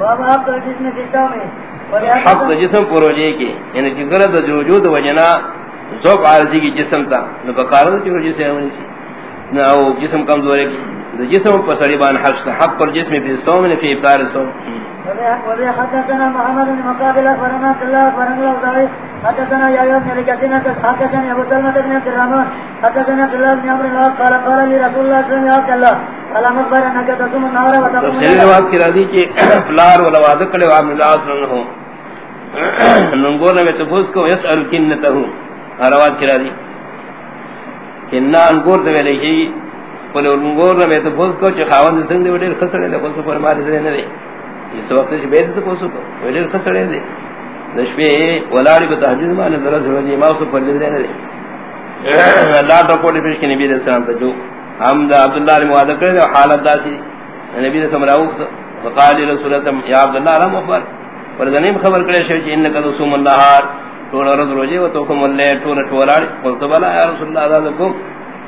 آپ تو میں حق جسم پروجے کی یعنی غلط وجود وجنا ذوق عارضی کی جسم تا. نو بکارو کی وجہ سے ہونی سی. نہ او جسم کمزور ہے کی جسم پر سڑی بان حق حق پر جسم بھی سو میں فی افطار سو حدثنا محمد بن مقابل الله فرنا الله حدثنا ملك دينا حدثنا ابو سلمة بن عبد الرحمن حدثنا عبد الله بن عمرو قال قال لي رسول الله صلى الله عليه وسلم تفسیر روایت کی راضی کہ فلار ولا وعد کرے عام اللہ صلی اللہ ہو ننگور میں تفوس کو یسأل کنتہ روایت کی راضی۔ کہ نہ انگور دے لے کی بولے انگور میں تفوس کو چ خاوند سنگ دے وڈے خسڑے دے کو فرما دے۔ نے اس وقت سے بیت تو کوسو کو ویلے خسڑے دے۔ نشوی ولاری کو تہجد مان درس ونی ما اس پر دے دے۔ اللہ تو کوڑی پیش کہ نبی علیہ السلام تو جو۔ ہم دا عبداللہ نے موعدہ کرے حالت داسی نبی نے سمراو وقال رسول اللہ یا عبداللہ، رحم اخبر پر ذنیم خبر کرے شو کہ انک رسول اللہ طول رض روجے و توکم اللہ طول ٹولار قلت، بلا یا رسول اللہ ذالکم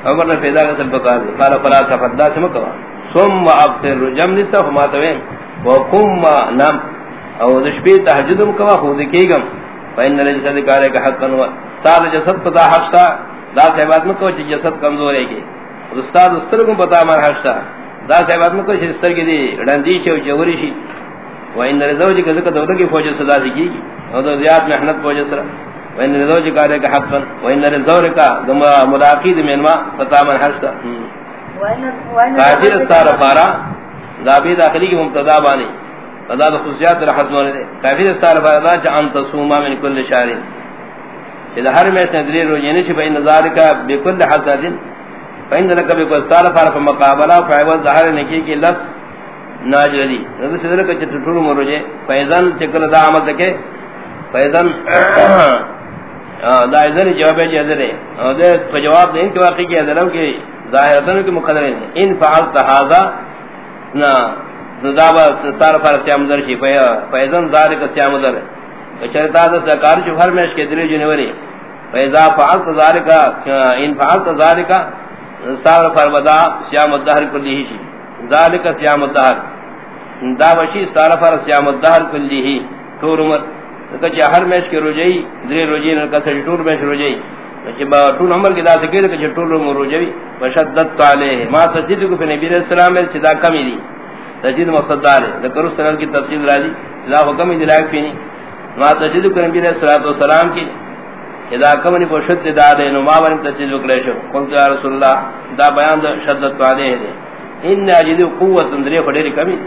عمر نے پیدا کا سل بقار قال، فلا تفدا سمکوا ثم ابتر جم نسا فما تویم وقم نم. او دشبی تحجدم کوا، خود کیگم. فإن لجسد کارے کا حقا ہوا استاد جسد پتا حق تا دا صحبات میں کوئی جسد کمزور ہے گی استاد استر کو پتا مار حق تا دا صحبات میں کوئی استر کی دی رندی چو جوری شی وإن رزوجی کا ذکر دولہ کی فوج صدا سکی گی او دو زیاد محنت فوج سرا وإن رزوجی کارے کا حقا وإن رزور کا ملاقید منما پتا مار حق تا کافر استار پارا ذابی داخلی کی مبتدا بانی فضا خصوصیات رحمت مولا دے کافر استار فردا چا انت سوما من کل شارین اذا ہر میں سے دلیل روجینی چھ فین ذالکا بکل حسد فین ذالکا بکل استار فرد فمقابلہ فعوض ظاہر نکی کی لس ناجردی رضا سدر کا چھتر ٹھول مروجے فیضان چکل دا عمل دکے فیضان دا ازن جواب جی ازنے اور دے جواب دے ان کے واقعی کی ازنوں کی ظاہرتن کی مقدرین ان فعلت هذا، نا دابا سار فار سیام در شی پیا فیضن ذالک سیام در. چرتا دا سکار چ ہر میں اس کے دل جنوری فیضا فعلت ذالک ان فعلت ذالک سار فار بدا سیام الدهر کلی ہی ذالک سیام الدهر دا وشی سار فار سیام الدهر کلی ہی. ٹور عمر. کہ ہر میں اس کے رجئی دل رجین کا ٹور میں رجئی کہ با ٹول عمر کی ذات کہ کہ ٹول عمر رجئی وشدت علیہ. ما تجد کو نبی علیہ السلام میں صدا کمی دی. تجد مقصد دار ذکر سنن کی تفصیل راضی. لا حکم دلائق فینی ما تجد کو نبی علیہ الصلوۃ والسلام کی. اذا کمنی بشد دار نو ما ون تجد کو لیشو قلت یا رسول اللہ، دا بیان دا شدت علیہ دے. ان اجد قوت اندری فڑی کمی.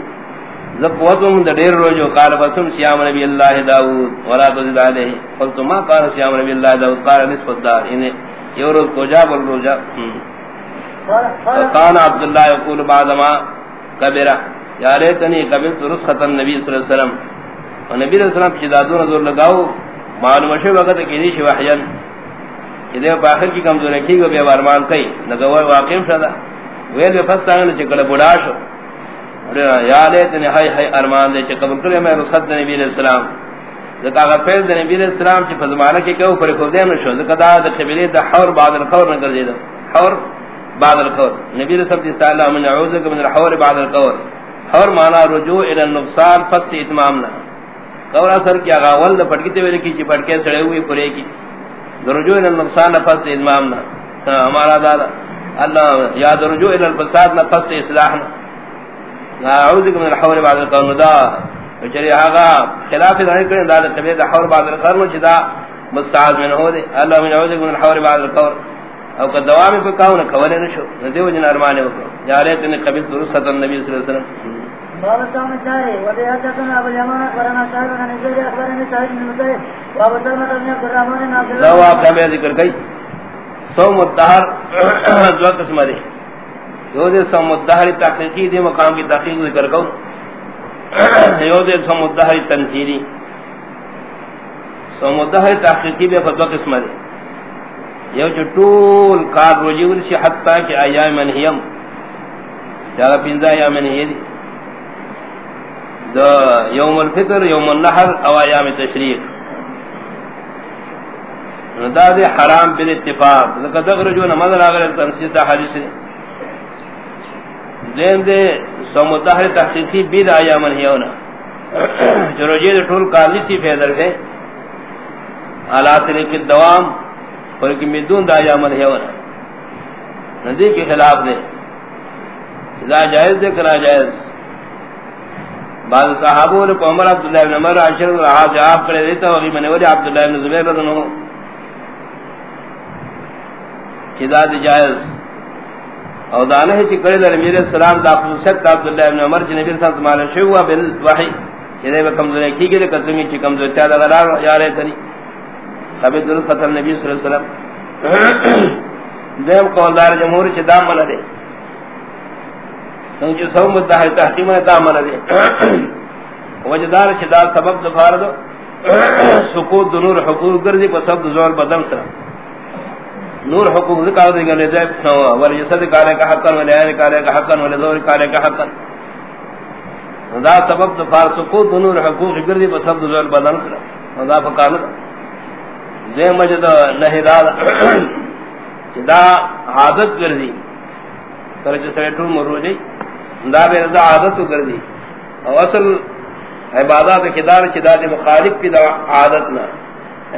ذ قوت من دیر روجو، قال بسم سیام نبی اللہ داؤد ولا تزد علیہ. قلت ما قال سیام نبی اللہ داؤد قال نصف الدار ان یورو کو جا بول روجا؟ قال عبد الله يقول بعد ما كبر يا ريتني قبلت رخصه النبي صلى الله عليه وسلم. ونبي صلى الله عليه وسلم جدادون زور لگاو معلوم شے وقت کی دی وحیان اذا باخر کی کمزور کی گو بے ارمان کئی نگو واقع شدا ویل فستان چکڑ بڑاش یا لیتنی ہائے ہائے ارمان دے چ قبول کرے میں رخصت نبی علیہ السلام. ذکا غفل نبی علیہ السلام چ فزمانہ کے کہ اوپر کو دے نہ شو. ذکا دا قبیلے دا حور بعد القور نہ کر دے حور بعد القول نبی رسول اللہ صلی اللہ علیہ من الحور بعد القول حور معنی رجوع الى النقصان فس اتمامنا قول اثر کیا غاول پٹکتے ہوئے کی چ پٹکے سڑے ہوئے پورے کی۔ رجوع الى النقصان فس اتمامنا ہاں، ہمارا دادا اللہ یاد رجوع الى الفساد فس اصلاحنا اعوذ من الحور بعد القول دا چری آغا خلاف نہیں کرے دا طبیعت حور بعد القول چدا مستعاذ من ہو دے۔ اللہ من اعوذ من الحور بعد القول او کہ دوام کو کاو نہ کولے نشو۔ دیو جن ارمانے وکو۔ یارے تنے قبل رسول نبی صلی اللہ علیہ وسلم۔ باب سام چاہے ودی حدثنا ابو یمان ورنا شاہد نے نزل اخبارنے سعید بن مسعود وابو سلمہ بن عبد الرحمن بن عبد الله دوا کا ذکر گئی سوم الدہر دو قسم دے یو دے سوم الدہر تحقیقی دے مقام کی تحقیق ذکر کو یو دے سوم الدہر تنزیلی۔ سوم الدہر تحقیقی بے فتوا قسم دے یو چطول کار روجی ورشی حتی کہ ایام منہیم جاگا پینزا ایام منہی دی۔ دا یوم الفطر، یوم النحر او ایام تشریق. دا دی حرام بل اتفاق. لکہ دغر جو نماز آگر تنسیتا حدیث دی. دین دے سوم الدہر تحقیقی بید ایام منہیونا جو روجے دے ٹول کالی سی فیدر ہے حالات نے دوام اور کہ مدون دا عمل ہے ورا ندی کے خلاف دے لا جائز دے کرا جائز بعض صحابوں نے عمر عبداللہ بن عمر عشر رہا جواب کرے دیتا وہی میں نے ولی عبداللہ بن زبیر رضی اللہ عنہ چدا جائز۔ او دانہ ہے کہ کرے در میرے سلام دا خصوصیت عبداللہ بن عمر جنبی صلی اللہ علیہ وسلم شوا بالوحی یہ وہ کمزور کی کہ قسمی کی کمزور چا دا غلار یا رہے تنی۔ خبر درست نبی صلی اللہ علیہ وسلم۔ دیم قوندار جمہور چ دام منا دے۔ سنچ سو مدہ تحقیم دام منا دے۔ وجدار چ دا سبب دفار دو۔ سکوت نور حقوق گردی پر سب دو زور بدن سلام نور حقوق ذکر دے گا لذیب ولی جسد کارے کا حقا ولی آئین کارے کا حقا ولی دور کارے کا حقا دا سبب دفار سکوت نور حقوق گردی پر سب دو زور بدن سلام دا فکانو دے۔ مجد نہی دا۔ دا عادت گردی۔ کرچ سیٹو مرو جی دا بے دا عادت گردی او اصل عبادات کدار چدا دی مخالف کی دا عادت نا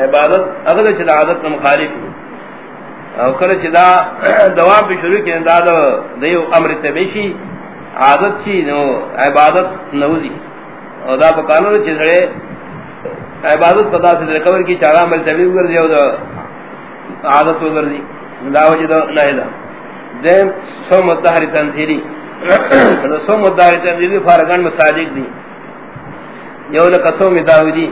عبادت اگر چدا عادت نا مخالف نا او کل چدا دوام پہ شروع کی انداد دیو امر تبیشی عادت چی نو عبادت نوزی او دا پا قانون چیزڑے عبادت پتا سے رکور کی چاگا مل تبیب کر دیا دا عادت کو کر دی دا وجہ دا نہ دا دیم سو متحری تنسیری سو متحری تنسیری فارغان مساجد دی یو لکا سو مداوی دی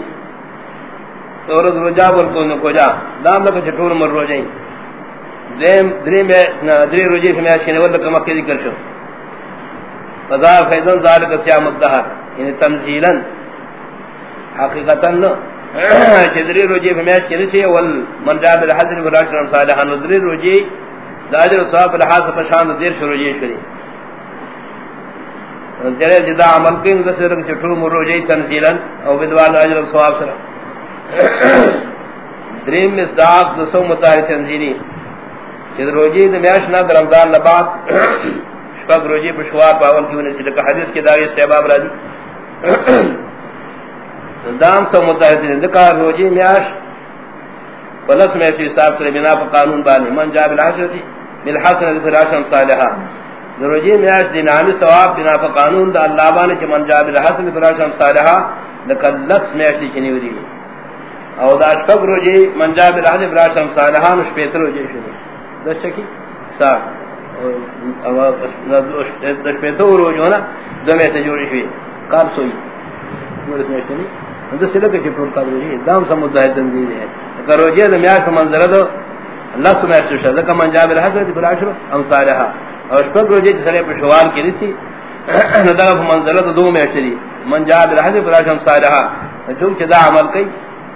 تو رض رجا بلکو نکو جا دام لکا چطور مر رو جائیں دیم دری میں دری رجی فی میں شنور لکا مکی ذکر شو. فضا فیضن ذالک سیام الدہر یعنی تنزیلا. حقیقتا نو چدری روجی فمیش چلی سی وال من جاب الحضر فراشن صالحا. ندری روجی داجر صحاب الحاظ پشاند دیر شروع شروجی شری جرے جدا جی عمل کن دسر چٹھو مر روجی تنزیلا او بدوال اجر صحاب سر دریم مصداق دسو متاری تنزیلی۔ چد روجی دمیاش نا در رمضان لباد شپک روجی پشوار پاول کی ونسی لکا حدیث کی داغی استحباب را دی دام سو متحدین ذکر روجی میاش پلس میں فی حساب سے بنا قانون بانی۔ من جاب الحسنتی بالحسن جی، ذکر عشر صالحہ۔ روجی میاش دی نامی ثواب بنا پر قانون دا اللہ بانی چی من جاب الحسن ذکر عشر صالحہ لکل لس میاش دی چنی وری او دا اشتب روجی من جاب الحسن ذکر عشر صالحہ نش پیتر روجی شروع دس چکی؟ سا. دس پیتر روجی ہونا دو میں سے جوڑی ہوئی کار سوئی نورس میں نہیں اندر سے لگے چھپور کا روجی. دام سمودہ تنزیل ہے. کہ روجی ہے میاش کا منظر دو اللہ سمع سوشا ذکا من جاب الحضرت بالعشر امثالها اور شپک روجی جسرے پر شوال کی رسی ندغا منزلت دو میں شری من جاب الحضرت بالعشر امثالها چونکہ دا عمل کئی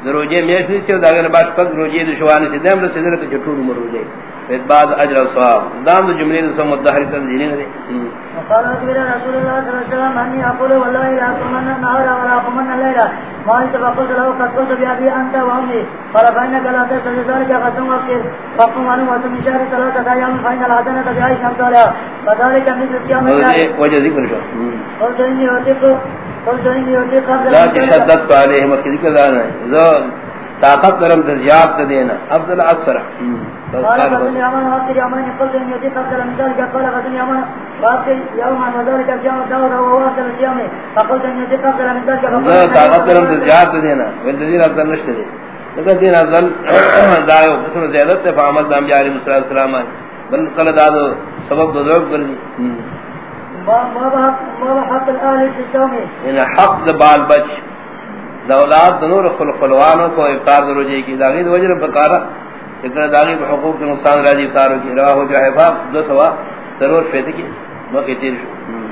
روجی میاش رسی اور داگر بعد شپک روجی دو شوال سے دیم رسی ذکا چھپور مر روجی فیت بعد اجر الصواب دام دو جملی دو سمود دہری تنزیلی ندے وقال رسول الله صلى الله عليه وسلم أني أقول والله لا أقومن النهار ولا أقومن الليلة ما أنت فقلت له قد قلت بأبي أنت وأمي قال فإنك لا تستطيع ذلك فصم وقت فقم عنه وصم شهر ثلاثة أيام فإن الحسنة بعيش أمثالها فذلك مثل صيام الله وجه ذكر شو قلت إني أطيق زو طاقت لرم تزياد دینا۔ افضل اکثر۔ قال فصل يوما وأفطر يومين قلت من ذلك قال وهو فقلت من ذلك طاقت دینا۔ والذین افضل نشتے دی لیکن دین افضل دائیو قسم زیادت فعمل دام جاری مصر علیہ السلام بل قل دادو سبب دو ذوق کر دی ما في الصوم ان حق بال بچ. دا نور خل خلوانوں کو افطار در روجے کی. داغی دا وجر بکارا. لیکن داغی بحقوق کے نقصان راجی افطاروں کی. رواہ جو حفاظ دو سوا ضرور فیدے کی. موقع تیر شو.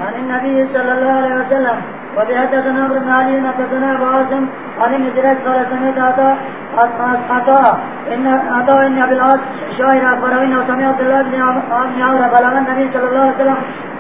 عن النبي صلى الله عليه وسلم بن علي حدثنا عن قال سمعت عطاء عطاء ان عطاء ان ابي العاص شاعر سمع عبد الله بن عمرو بلغ النبي صلى الله عليه وسلم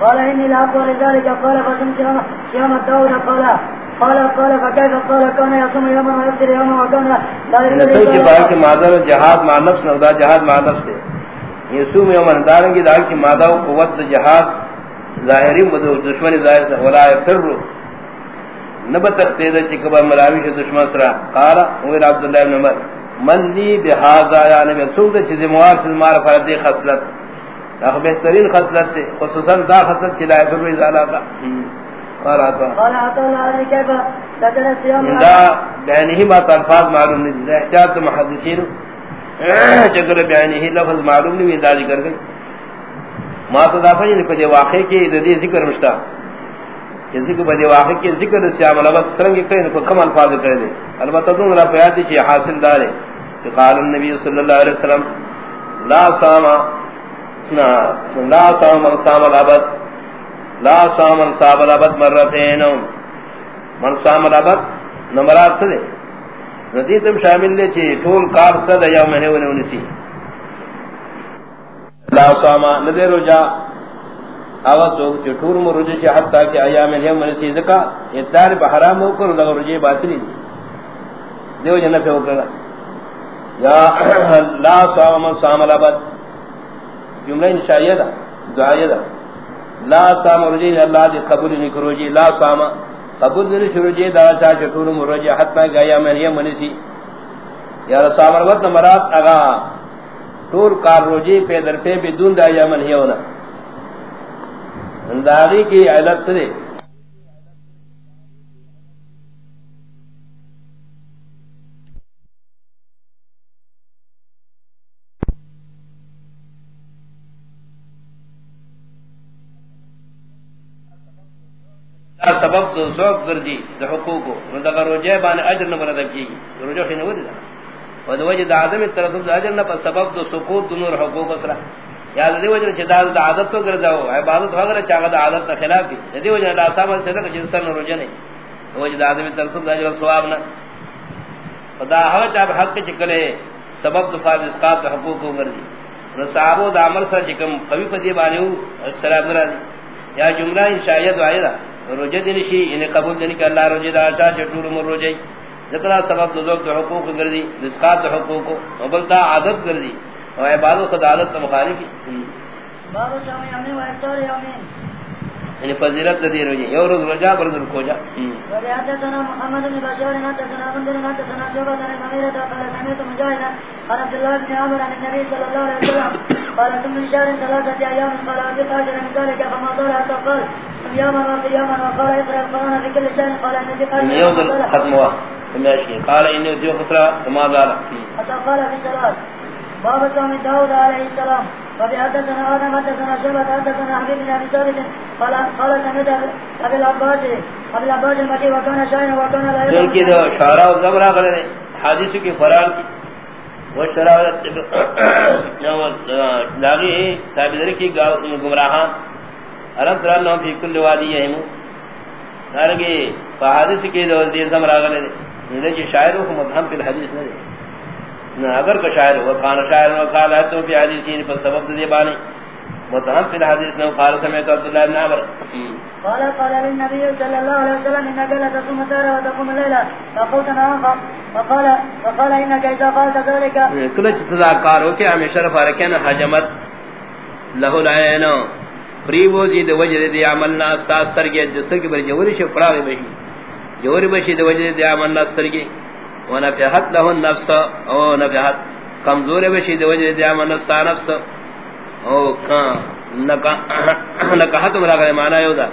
قال إني لأقوى لذلك. قال صيام صيام الداود قال قال قال فكيف؟ قال كان يصوم يوما ويفطر يوما وكان لا نسل کی يفطر بات کی مادہ جہاد مع نفس نودا جہاد مع نفس ہے یہ سوم یوم اندارن کی دار کی مادہ قوت جہاد ظاہری مدو دشمن ظاہر سے ولا یفر نبت تقتید چکبر ملاوی سے دشمن سرا. قال ویر عبداللہ بن عمر من لی بہذا یا نبی سوم دے چیز موار سے مار فرد دا بہترین خصلت ہے خصوصا دا خصلت چلا یفر ازالہ کا قال آتا قال عطا عليه كيف ذكر الصيام دا بیانی ہی بات الفاظ معلوم نہیں دا احتیاط محدثین. چکر بیانی ہی لفظ معلوم نہیں دا ذکر گئی ما تو دا فجن پدی واقع کی دی ذکر مشتا کہ ذکر پدی واقع کی ذکر سیام لبت سرنگی کئی نکو کم الفاظ کر دے البتہ دوں را پیادی چی حاصل دارے کہ قال النبی صلی اللہ علیہ وسلم لا ساما لا ساما سام الابد لا سام صاحب الابد مرتين من سام الابد نمرات سے ندی تم شامل لے چی ٹول کار صد یا مہنے ونے ونسی لا سام ندی رجا آواز تو چی ٹول مر رجا چی حتی کہ ایام الیم ونسی ذکا اتار بحرام ہو کر لگا رجی باطلی دی۔ دیو جنہ پہ ہو کر۔ لا سام من سام الابد جملہ انشائیہ دا، دعائیہ دا. لا سام رجی اللہ دی قبول نکرو جی لا سام قبول نہیں شروع جی دا چا چٹور مرجی حتی گایا میں یہ منسی یا رسام روت مراد اگا طور کار روجی پہ در پہ بدون دا یا من ہی ہونا. انداغی کی علت سے سبب دو سوک گردی دا حقوقو. نو دا روجہ بانے اجر نہ مرد کی روجہ خینے ودی دا و دا وجہ دا عدم ترتب دا اجر نہ پر سبب دو سقوط دو نور حقوق اسرا یا دی وجہ چہ دا دا عادت تو گرزاو عبادت وغیرہ چاہ دا عادت نہ خلاف دی دی وجہ دا صاحب سے دا جن سر روجہ نہیں وجہ دا عدم ترتب دا اجر ثواب نہ خدا ہا چاہ حق چکلے سبب دو فاض اسقاط حقوق کو گردی نو صحابو دا عمل سر چکم قوی پدی بانے ہو سلام دی یا جملہ انشاءیہ دعائے دا روجہ دین شی انہیں قبول دین کہ اللہ روجہ دا چا چٹور مر روجہ ذکر سبب ذوق تو حقوق گردی رزقات حقوق. و بلتا عادت گردی. اور عبادت خود عادت تو مخالف باب شام يومين وإفطار يومين یعنی فضیلت دی روجہ یو روز روجہ پر ذل کو جا وحدثنا محمد بن بشار حدثنا بن بن حدثنا شعبة عن المغيرة قال سمعت مجاهدا قال عبد الله بن عمر عن النبي صلى الله عليه وسلم. قال ثم شهر قال ذلك فما قال يوما وقياما وقال اقرأ القرآن في كل شهر قال النبي قال یو ذل ختم ہوا فمیش قال انه جو خسرا فما زال حتى قال في الصلاة باب صوم داود عليه السلام. وبحدثنا آدم حدثنا شعبة حدثنا حبيب بن أبي ثابت. قال قال سمعت أبي العباس أبي العباس المكي وكان شاعرا وكان لا جن کی يفهم دو شعراء و زبرا غلے حادث کی فرار کی وہ شرارت لاغی عرب درانو فی کل وادی یہمو دارنگی فحادث کی دو دیر زمرا غلے دے۔ جی شاعروں کو مدہم فی الحدیث نہ دے نہ اگر کو شاعر ہو کان شاعر و قال ہے تو فی حدیثین پر سبب دے بانے۔ مدہم فی الحدیث نہ قال سمعت عبداللہ بن عمر۔ قال قال للنبي صلى الله عليه وسلم إنك لا تصوم الدار وتقوم الليلة فقلت نعم فقال فقال إنك إذا قالت ذلك کلچ تذاکار ہو کہ ہمیں شرف آرکین حجمت لہو العین فریبو زید وجد دی عمل عملنا استاز سرگی جسر کی بر جوری شو پراغی بشی جوری بشی دی وجد دی عملنا سرگی ونفحت لہو النفس، او نفحت. کمزور بشی دی وجد دی عملنا ستا نفس. او کان نکاحت مراغی معنی یو دا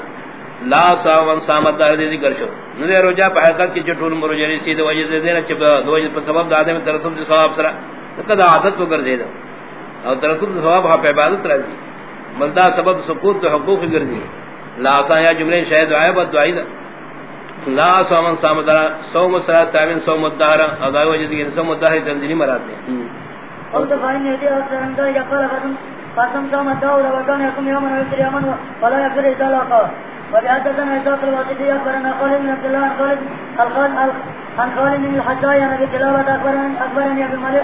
لا ساون سامت دار دی ذکر شو. نو روجا په حقیقت کې چټول مروجری سي د وجه دې نه چې د وجه په سبب د ادم ترتب دي ثواب سره. کدا عادت وګرځي دا او ترتب د ثواب په عبادت راځي. بلدا سبب سقوط د حقوق ګرځي لا سا یا جمله شاید دعای و دعای دا لا ساون سامت سوم سرا تامن سوم الدهر او دا وجه سوم الدهر تنزلی مراد دي قلت فإن يدي أكثر من ذلك قال فسم فسم صوم الدور وكان يقوم يوما ويفطر يوما ولا يفطر إذا لاقى وبحدثنا إسحاق الواسطي أخبرنا خالد عبد الله عن خالد عن خالد بن الحجاج عن أبي كلابة أخبرني أخبرني أبي المليح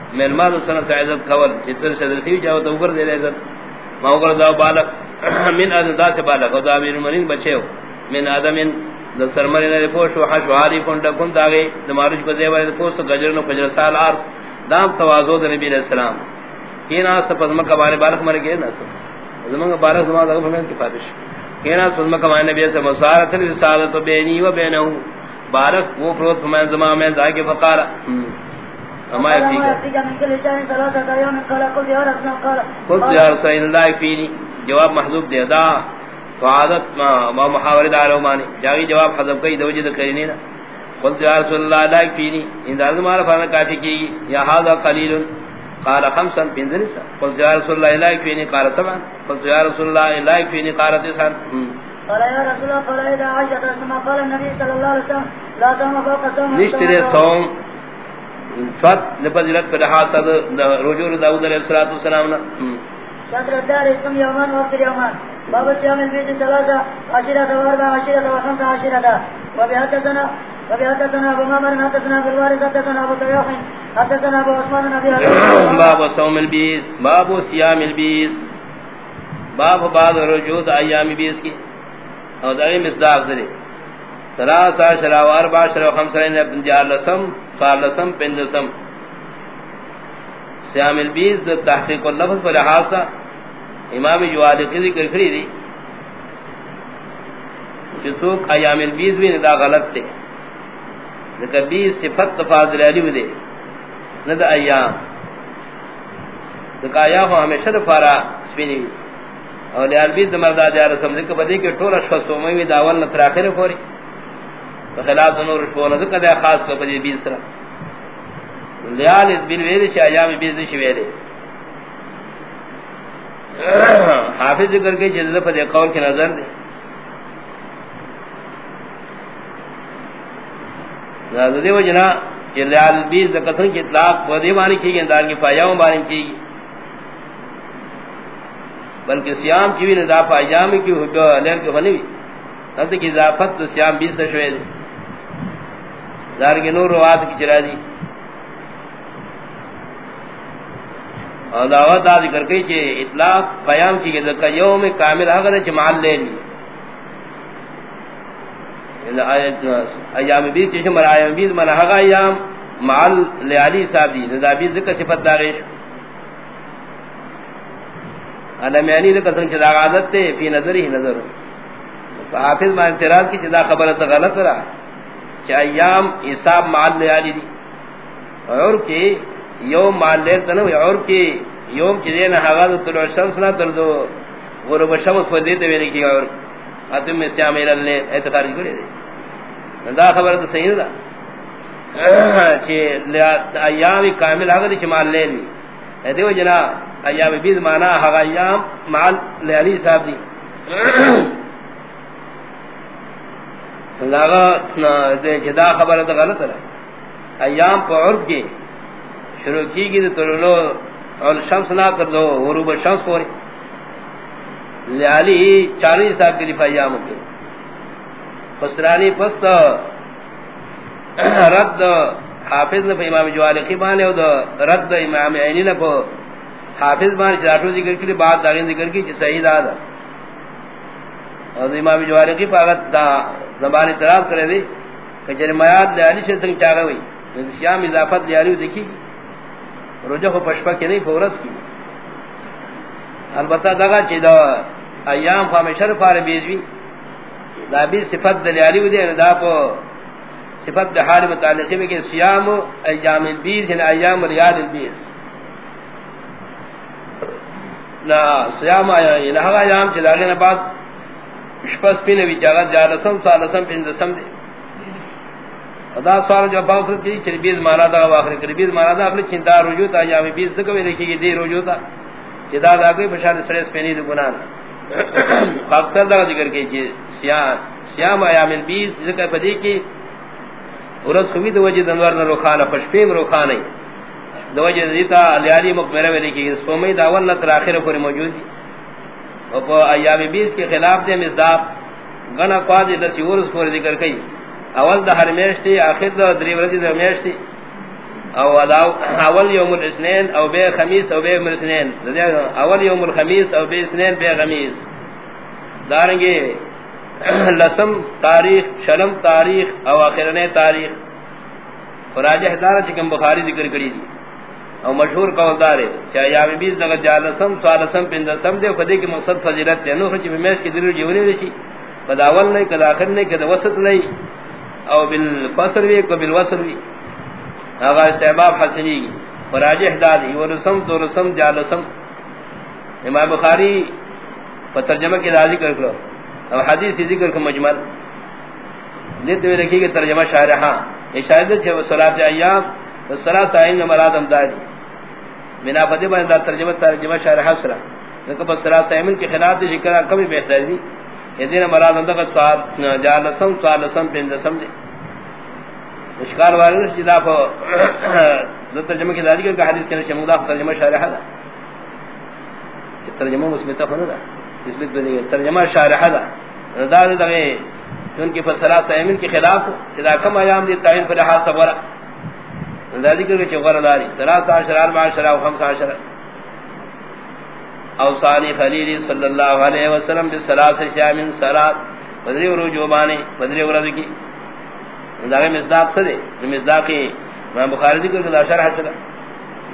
ملماد سنہ سے عزت کول جتر سے درسیو جاو تو اوپر دے عزت. ما ورداو بالک من ازدا سے بالک او دا امیر المنین بچے ہو من آدمین دا سرمری نے پوش و حش و حالی کنڈا کن داگئی دا مارج کو دے بارے پوست گجرن و کجر سال آرس دام توازو دا نبی علیہ السلام. کینا اس پس مکہ بارے بارک مر گئے نا زمان بارک زمان دا فرمین کی فاتش کینا اس پس مکہ بارے نبی سے مسارت رسالت بینی و بینہو بارک وہ پروت فرمین زمان میں دا کے فقارا اما ٹھیک ہے۔ رسول یا رسول اللہ جواب محذوب دے دا۔ تو عادت ما ما محاور دارو مانی۔ جاوی جواب حذف کئی دو جد کرنی نا۔ قلت یا رسول اللہ لا فینی ان دار فرنا کافی کی یا هذا قلیل قال خمسا بنزلسا قلت یا رسول اللہ لا فینی قال سبعا۔ قلت یا رسول اللہ لا فینی قال تسعا۔ قال يا رسول الله قال إذا عشت ثم قال النبي صلى الله عليه وسلم لا صوم فوق صوم. نشترے صوم۔ فت لفضلت پر حاصل رجوع داود علیہ السلام نا شطر الدار اسم يومان وقت يومان باب الصيام البيت ثلاثة عشرة واربع عشرة وخمسة عشرة وبحدثنا وبحدثنا أبو مامر حدثنا أبو الوارث حدثنا أبو طيوح حدثنا أبو عثمان نبي باب صوم البیس. باب سیام البیس. باب بعد رجوع ایام بیس کی. اور دعی مصداق ذری سلاسا شرا و اربع شرا و خمسرین جار لسم. فار لسم پندسم سیام البیس دا تحقیق اللفظ پر حاصا امام جوادی کی ذکر کری دی جسوک ایام البیس بھی ندا غلط تے ذکر بیس صفت فاضل علی دے ند ایام. ذکر ایام ہمیشہ دفارا سپینی بھی اور لیال بیس دمردہ جارہ سمجھے کہ بدے کہ ٹول اشخص سومی میں داول نتراخر کوری خلاف نور شپونه ذکر دے خاص کو بجے بیس سرا. لیال اس بن ویدے چا ایام بیس دے شویدے حافظ ذکر کے جزدہ پر دے قول کے نظر دے. نظر دے وجنا کہ لیال بیس دے قسم کی اطلاق ودے مانی کی گئی، اندار کی فایاؤں مانی کی گئی. بلکہ سیام کی بھی نظافہ ایام کی حجو لیل کے فنوی نظر کی اضافت تو سیام بیس دے دار کے نور روات کی چرا دی. اور دعوت دا ذکر کئی چھے اطلاق قیام کی کہ ذکر یوم کامل اگر چھے محل لے لی۔ یعنی ایام بیس چھے مر ایام بیس من حقا ایام محل لیالی صاحب دی۔ نظر بیس ذکر صفت داغیش علمیانی ذکر سنگ چھے دا عادت تے، فی نظر ہی نظر۔ حافظ ما انتراض کی چھے دا خبرت غلط رہا کہ ایام حساب مال لیالی دی۔ اور کہ یوم مال لیتا نو اور کہ یوم چیزیں حغاد طلوع شمس نہ تردو غروب شمس کو دیتے ہوئے کی اور اتم اسیام الاللہ اعتقار کی کرے دے دا خبر تو صحیح دا. کہ ایام کامل حغاد چی مال لیلی دیو جنا ایام بیز مانا حغا ایام مال لیالی صاحب دی. جدا خبر تو غلط ہے. ایام پر عرب کی شروع کی گی تو اور شمس نہ کر دو، غروب شمس کو لیالی چالیس صاحب کی دفاع ایام کی پسرانی پست، رد، حافظ نے امام جوالی کی بانے ہو دو رد امام عینی نے کو حافظ بانے چاٹو ذکر کی بات داغین ذکر کی چی صحیح دادا۔ اور امام جواری کی پاگت دا زبان اعتراض کرے دی کہ جن میاد لیالی سے سنگ چاگا ہوئی۔ سیام اضافت لیالی دیکھی۔ رجح و پشپا کی نہیں فورس کی۔ البتہ دگا چی دا ایام فامیشر پار بیزوی دا بیز صفت دلیالی دی یعنی دا پو صفت دا حال متعلقی میں کہ سیام ایام البیز یعنی ایام ریال البیز۔ نا سیام یعنی ایام چی داگین بعد شپس پینوی چاگت جالسم سالسم پینزسم دے۔ ادا سوال جو باو کی چربیز مانا دا واخر چربیز مانا دا اپنی چنتا رجوع تا، یا بیز سکو لکھی گی دی رجوع تا چدا دا کوئی بشار سرس پینی دو گناہ اکثر دا ذکر کی چی سیاہ سیام ایام بیز ذکر پدی کی ورد خوی دو وجہ دنور نہ روخانا پشپیم روخانا دو وجہ دیتا لیالی مقمرہ میں لکھی گی سومی دا اول نتر آخر پر موجود دی۔ اور پا ایام بیز کے خلاف دے مزداب گنا قوادی دسی ورس پر ذکر کئی۔ اول دا ہر میشتی آخر دا دری ورزی دا میشتی او اول یوم الاثنین او بے خمیس او بے مرسنین اول یوم الخمیس او بے اثنین بے خمیس دارنگے لسم تاریخ، شلم تاریخ او آخرنے تاریخ. فراجہ دارا چکم بخاری ذکر کری دی او مشہور قول دارے چاہے یامی بیس دغا جالسم سوالسم پندسم دے فدے کی مقصد فضیلت تے نو خچی بمیش کی دلو جیونی رشی کدا اول نہیں کدا آخر نہیں کدا وسط نہیں او بالفصل بھی کو بالوصل بھی اغا استحباب حسنی گی فراجہ دادی ورسم تو رسم، جالسم. امام بخاری فترجمہ کی دا ذکر کرو او حدیث ذکر کو مجمل. دیتے ہوئے رکھی کہ ترجمہ شارحہ یہ یعنی شاید چھے وہ صلاة ایام صلاة سائن میں مراد امدادی بنا فتح بان دا ترجمہ ترجمہ شارحہ سرا لیکن بس صلاة سائمن کی خلاف دی شکرہ کمی بہتر دی یہ دین مراد امداد جالسم، سوالسم، پندسم دی اشکار والے نے جدا کو ترجمہ کی دادی کا حدیث کے شمودا ترجمہ شارحہ دا۔ ترجمہ مسمتا ہونا دا۔ اس بات بنی ترجمہ شارحہ دا۔ دا دا ان کی فصلات ایمن کے خلاف اذا کم ایام دی تعین پر لحاظ صبر دا ذکر کے چوغر داری صلات عشر، اربع عشر و خمس عشر۔ اوصانی خلیل صلی اللہ علیہ وسلم بالصلاۃ شامل صلات بدری ورجوبانی بدری ورز کی. دا مصداق سے مصداق میں بخاری ذکر کا شرح چلا.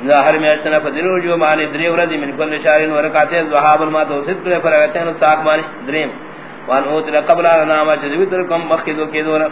ظاہر میں اتنا بدری ورجوبانی دری ورز من کل شارین ورکعتین ذهاب الماء توسط پر فرغتین ساق مانی. دریم. وان اوتر قبل نامہ جذبت کم مخذو کے دورا